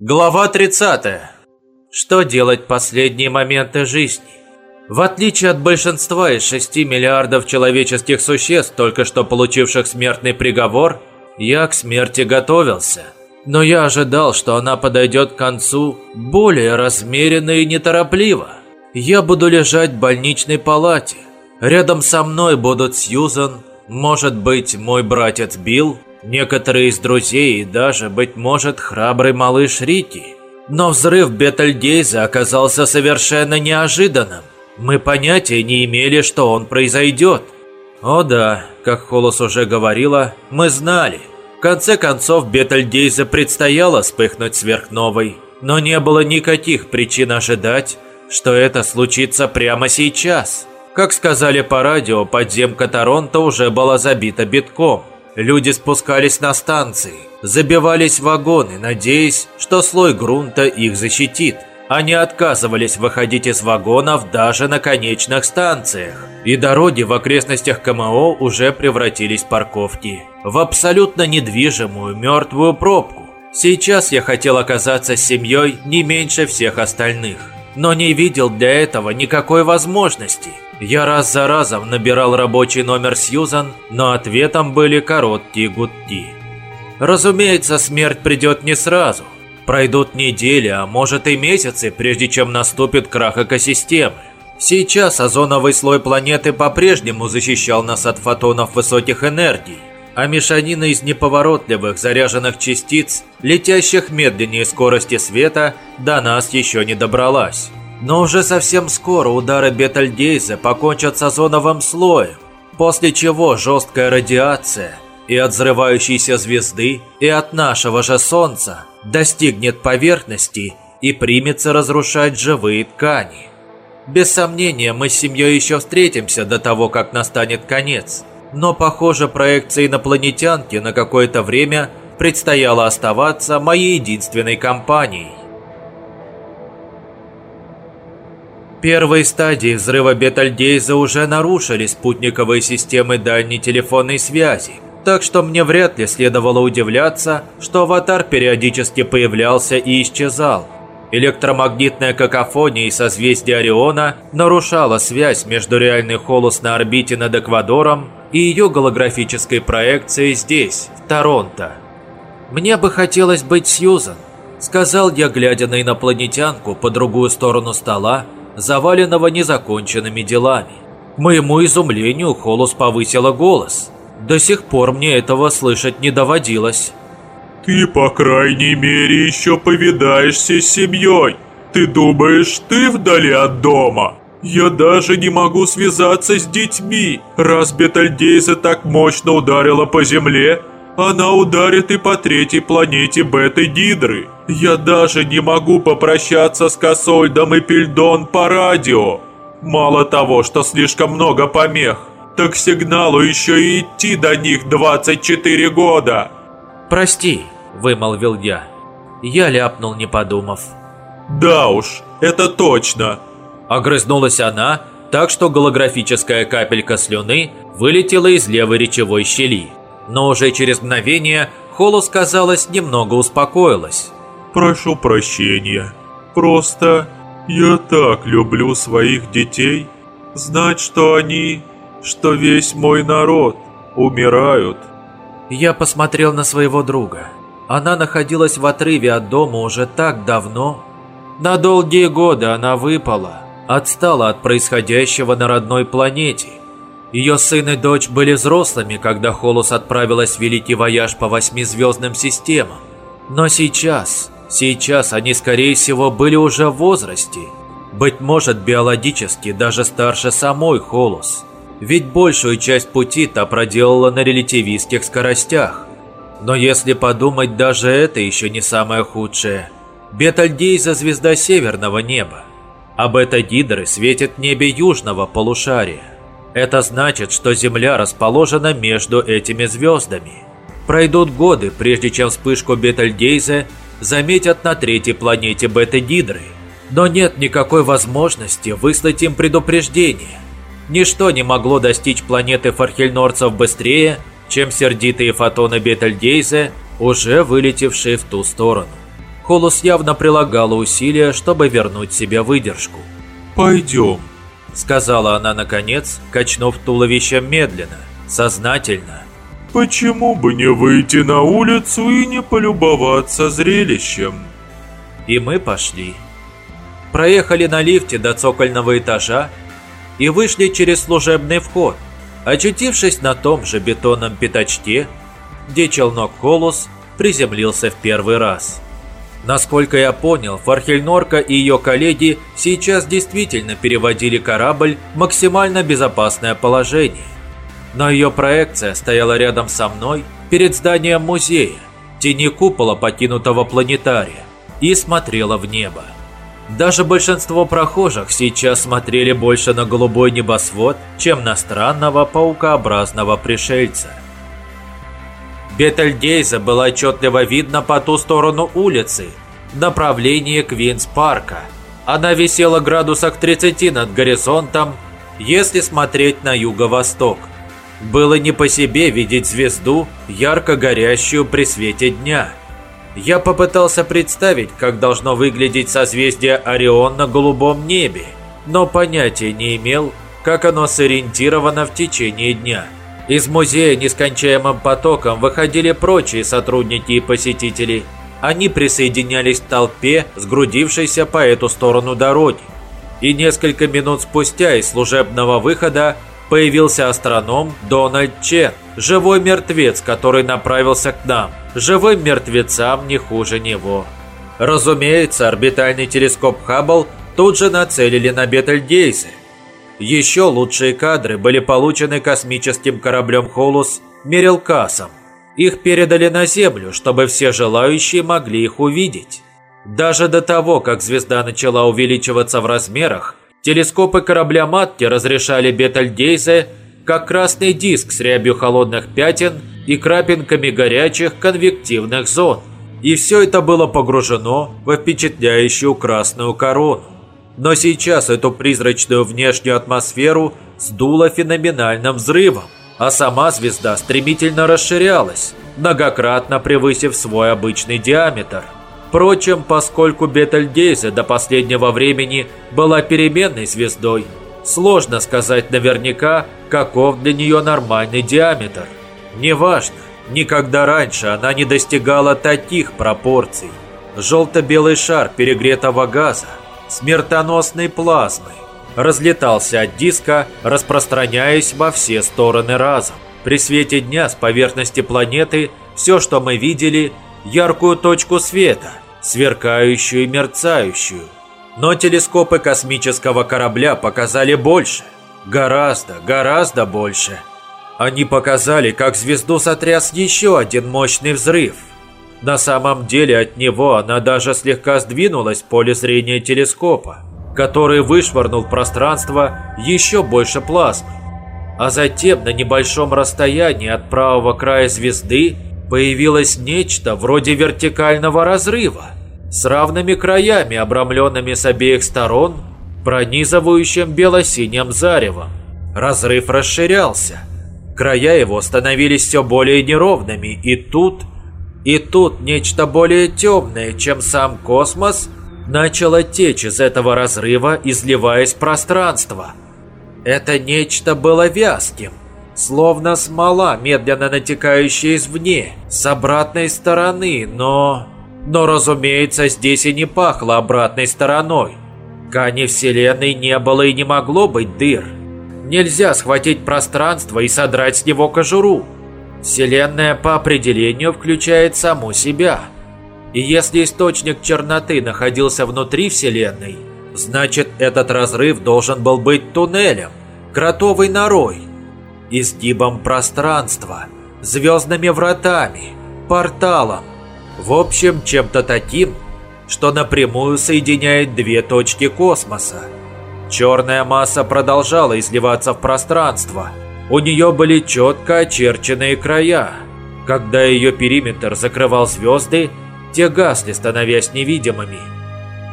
Глава 30. Что делать в последние моменты жизни? В отличие от большинства из 6 миллиардов человеческих существ, только что получивших смертный приговор, я к смерти готовился. Но я ожидал, что она подойдет к концу более размеренно и неторопливо. Я буду лежать в больничной палате. Рядом со мной будут Сьюзан, может быть, мой братец Билл, некоторые из друзей и даже, быть может, храбрый малыш Рики. Но взрыв Бетельгейза оказался совершенно неожиданным. Мы понятия не имели, что он произойдет. О да, как Холос уже говорила, мы знали. В конце концов, Бетельгейза предстояло вспыхнуть сверхновой. Но не было никаких причин ожидать, что это случится прямо сейчас. Как сказали по радио, подземка Торонто уже была забита битком. Люди спускались на станции, забивались в вагоны, надеясь, что слой грунта их защитит. Они отказывались выходить из вагонов даже на конечных станциях. И дороги в окрестностях КМО уже превратились в парковки. В абсолютно недвижимую мертвую пробку. Сейчас я хотел оказаться с семьей не меньше всех остальных. Но не видел для этого никакой возможности. Я раз за разом набирал рабочий номер Сьюзан, но ответом были короткие гудки. Разумеется, смерть придет не сразу. Пройдут недели, а может и месяцы, прежде чем наступит крах экосистемы. Сейчас озоновый слой планеты по-прежнему защищал нас от фотонов высоких энергий, а мешанина из неповоротливых заряженных частиц, летящих медленнее скорости света, до нас еще не добралась. Но уже совсем скоро удары Бетельгейза покончат с озоновым слоем, после чего жесткая радиация и от взрывающейся звезды, и от нашего же Солнца достигнет поверхности и примется разрушать живые ткани. Без сомнения, мы с семьей еще встретимся до того, как настанет конец. Но, похоже, проекция инопланетянки на какое-то время предстояло оставаться моей единственной компанией. Первые стадии взрыва Бетальдейза уже нарушили спутниковые системы дальней телефонной связи, так что мне вряд ли следовало удивляться, что аватар периодически появлялся и исчезал. Электромагнитная какофония и созвездие Ориона нарушала связь между реальной Холос на орбите над Эквадором и ее голографической проекцией здесь, в Торонто. «Мне бы хотелось быть Сьюзан», — сказал я, глядя на инопланетянку по другую сторону стола, заваленного незаконченными делами. К моему изумлению Холос повысила голос. До сих пор мне этого слышать не доводилось. «Ты, по крайней мере, еще повидаешься с семьей. Ты думаешь, ты вдали от дома? Я даже не могу связаться с детьми. Раз Бетальдейза так мощно ударила по земле, она ударит и по третьей планете Беты-Гидры. Я даже не могу попрощаться с Косольдом и Пельдон по радио. Мало того, что слишком много помех, так сигналу еще и идти до них 24 года. «Прости», – вымолвил я. Я ляпнул, не подумав. «Да уж, это точно!» Огрызнулась она, так что голографическая капелька слюны вылетела из левой речевой щели. Но уже через мгновение Холос, казалось, немного успокоилась. «Прошу прощения. Просто я так люблю своих детей. Знать, что они, что весь мой народ умирают». Я посмотрел на своего друга. Она находилась в отрыве от дома уже так давно. На долгие годы она выпала, отстала от происходящего на родной планете – ее сын и дочь были взрослыми, когда Холос отправилась в Великий Вояж по восьмизвездным системам. Но сейчас, сейчас они, скорее всего, были уже в возрасте. Быть может, биологически даже старше самой Холос. Ведь большую часть пути та проделала на релятивистских скоростях. Но если подумать, даже это еще не самое худшее. Бетальдейза – звезда северного неба, а бета-гидры светит в небе южного полушария. Это значит, что Земля расположена между этими звездами. Пройдут годы, прежде чем вспышку Бетельгейзе заметят на третьей планете Бета-Гидры. Но нет никакой возможности выслать им предупреждение. Ничто не могло достичь планеты фархельнорцев быстрее, чем сердитые фотоны Бетельгейзе, уже вылетевшие в ту сторону. Холос явно прилагала усилия, чтобы вернуть себе выдержку. «Пойдем», — сказала она наконец, качнув туловищем медленно, сознательно. «Почему бы не выйти на улицу и не полюбоваться зрелищем?» И мы пошли. Проехали на лифте до цокольного этажа и вышли через служебный вход, очутившись на том же бетонном пятачке, где челнок Колус приземлился в первый раз. Насколько я понял, Фархельнорка и ее коллеги сейчас действительно переводили корабль в максимально безопасное положение. Но ее проекция стояла рядом со мной перед зданием музея, тени купола покинутого планетария, и смотрела в небо. Даже большинство прохожих сейчас смотрели больше на голубой небосвод, чем на странного паукообразного пришельца. Бетельгейза была отчетливо видна по ту сторону улицы, в направлении Квинс-парка. Она висела градусах 30 над горизонтом, если смотреть на юго-восток. Было не по себе видеть звезду, ярко горящую при свете дня. Я попытался представить, как должно выглядеть созвездие Орион на голубом небе, но понятия не имел, как оно сориентировано в течение дня. Из музея нескончаемым потоком выходили прочие сотрудники и посетители. Они присоединялись к толпе, сгрудившейся по эту сторону дороги. И несколько минут спустя из служебного выхода появился астроном Дональд Чен, живой мертвец, который направился к нам. Живым мертвецам не хуже него. Разумеется, орбитальный телескоп Хаббл тут же нацелили на Бетельгейзе – еще лучшие кадры были получены космическим кораблем «Холус» Мерилкасом. Их передали на Землю, чтобы все желающие могли их увидеть. Даже до того, как звезда начала увеличиваться в размерах, телескопы корабля Матти разрешали Бетельгейзе как красный диск с рябью холодных пятен и крапинками горячих конвективных зон. И все это было погружено в впечатляющую красную корону. Но сейчас эту призрачную внешнюю атмосферу сдуло феноменальным взрывом, а сама звезда стремительно расширялась, многократно превысив свой обычный диаметр. Впрочем, поскольку Бетельгейзе до последнего времени была переменной звездой, сложно сказать наверняка, каков для нее нормальный диаметр. Неважно, никогда раньше она не достигала таких пропорций. Желто-белый шар перегретого газа смертоносной плазмы. Разлетался от диска, распространяясь во все стороны разом. При свете дня с поверхности планеты все, что мы видели, яркую точку света, сверкающую и мерцающую. Но телескопы космического корабля показали больше. Гораздо, гораздо больше. Они показали, как звезду сотряс еще один мощный взрыв – на самом деле от него она даже слегка сдвинулась в поле зрения телескопа, который вышвырнул в пространство еще больше плазмы. А затем на небольшом расстоянии от правого края звезды появилось нечто вроде вертикального разрыва с равными краями, обрамленными с обеих сторон, пронизывающим бело-синим заревом. Разрыв расширялся. Края его становились все более неровными, и тут – и тут нечто более темное, чем сам космос, начало течь из этого разрыва, изливаясь в пространство. Это нечто было вязким, словно смола, медленно натекающая извне, с обратной стороны, но... Но, разумеется, здесь и не пахло обратной стороной. Ткани Вселенной не было и не могло быть дыр. Нельзя схватить пространство и содрать с него кожуру. Вселенная по определению включает саму себя. И если источник черноты находился внутри Вселенной, значит этот разрыв должен был быть туннелем, кротовой норой, изгибом пространства, звездными вратами, порталом. В общем, чем-то таким, что напрямую соединяет две точки космоса. Черная масса продолжала изливаться в пространство – у нее были четко очерченные края. Когда ее периметр закрывал звезды, те гасли, становясь невидимыми.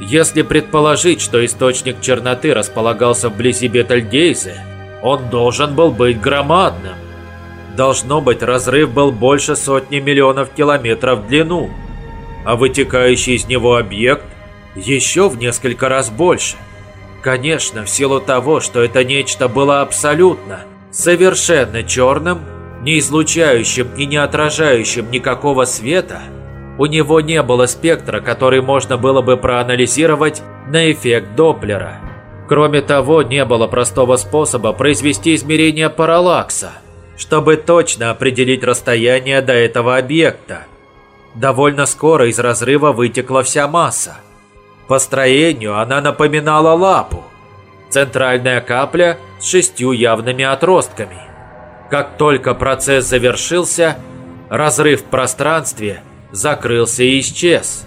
Если предположить, что источник черноты располагался вблизи Бетельгейзе, он должен был быть громадным. Должно быть, разрыв был больше сотни миллионов километров в длину. а вытекающий из него объект еще в несколько раз больше. Конечно, в силу того, что это нечто было абсолютно, совершенно черным, не излучающим и не отражающим никакого света, у него не было спектра, который можно было бы проанализировать на эффект Доплера. Кроме того, не было простого способа произвести измерение параллакса, чтобы точно определить расстояние до этого объекта. Довольно скоро из разрыва вытекла вся масса. По строению она напоминала лапу. Центральная капля с шестью явными отростками. Как только процесс завершился, разрыв в пространстве закрылся и исчез.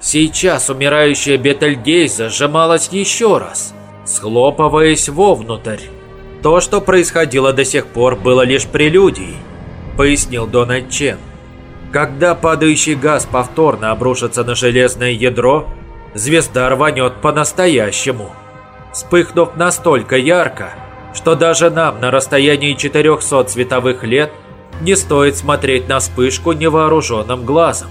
Сейчас умирающая Бетельгейза сжималась еще раз, схлопываясь вовнутрь. То, что происходило до сих пор, было лишь прелюдией, пояснил Дональд Чен. Когда падающий газ повторно обрушится на железное ядро, звезда рванет по-настоящему, вспыхнув настолько ярко, что даже нам на расстоянии 400 световых лет не стоит смотреть на вспышку невооруженным глазом.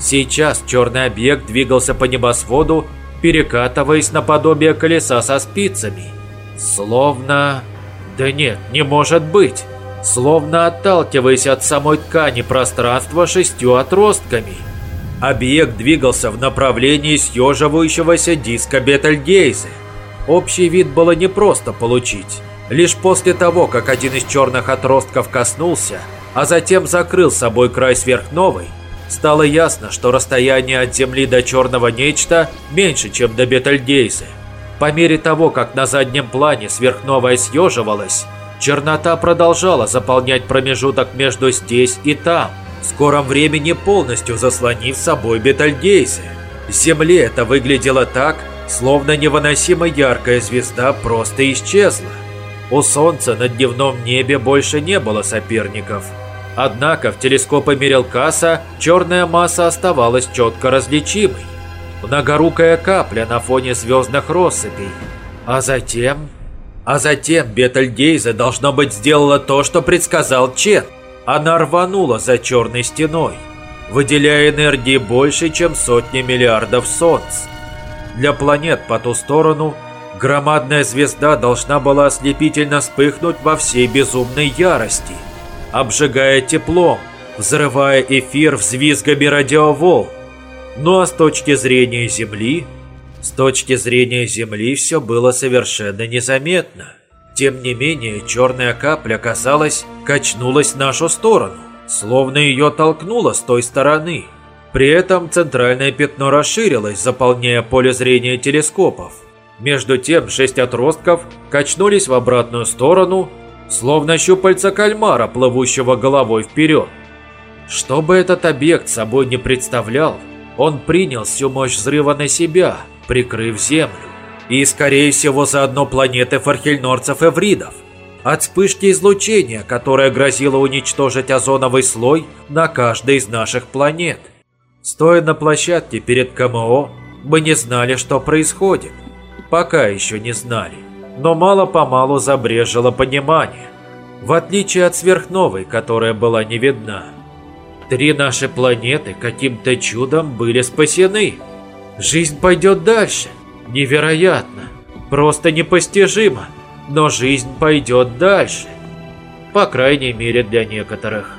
Сейчас черный объект двигался по небосводу, перекатываясь наподобие колеса со спицами. Словно... Да нет, не может быть. Словно отталкиваясь от самой ткани пространства шестью отростками. Объект двигался в направлении съеживающегося диска Бетельгейзе. Общий вид было непросто получить. Лишь после того, как один из черных отростков коснулся, а затем закрыл собой край сверхновой, стало ясно, что расстояние от Земли до черного нечто меньше, чем до Бетельгейзе. По мере того, как на заднем плане сверхновая съеживалась, чернота продолжала заполнять промежуток между здесь и там, в скором времени полностью заслонив собой Бетельгейзе. С Земли это выглядело так, словно невыносимо яркая звезда просто исчезла. У Солнца на дневном небе больше не было соперников. Однако в телескопы Мерилкаса черная масса оставалась четко различимой. Многорукая капля на фоне звездных россыпей. А затем... А затем Бетельгейзе, должно быть, сделала то, что предсказал Чет. Она рванула за черной стеной, выделяя энергии больше, чем сотни миллиардов солнц. Для планет по ту сторону Громадная звезда должна была ослепительно вспыхнуть во всей безумной ярости, обжигая теплом, взрывая эфир взвизгами радиоволн. Ну а с точки зрения Земли, с точки зрения Земли все было совершенно незаметно. Тем не менее, черная капля, казалось, качнулась в нашу сторону, словно ее толкнуло с той стороны. При этом центральное пятно расширилось, заполняя поле зрения телескопов. Между тем шесть отростков качнулись в обратную сторону, словно щупальца кальмара, плывущего головой вперед. Что бы этот объект собой не представлял, он принял всю мощь взрыва на себя, прикрыв Землю. И, скорее всего, заодно планеты фархельнорцев-эвридов. От вспышки излучения, которое грозило уничтожить озоновый слой на каждой из наших планет. Стоя на площадке перед КМО, мы не знали, что происходит пока еще не знали. Но мало-помалу забрежило понимание, в отличие от сверхновой, которая была не видна. Три наши планеты каким-то чудом были спасены. Жизнь пойдет дальше. Невероятно. Просто непостижимо. Но жизнь пойдет дальше. По крайней мере для некоторых.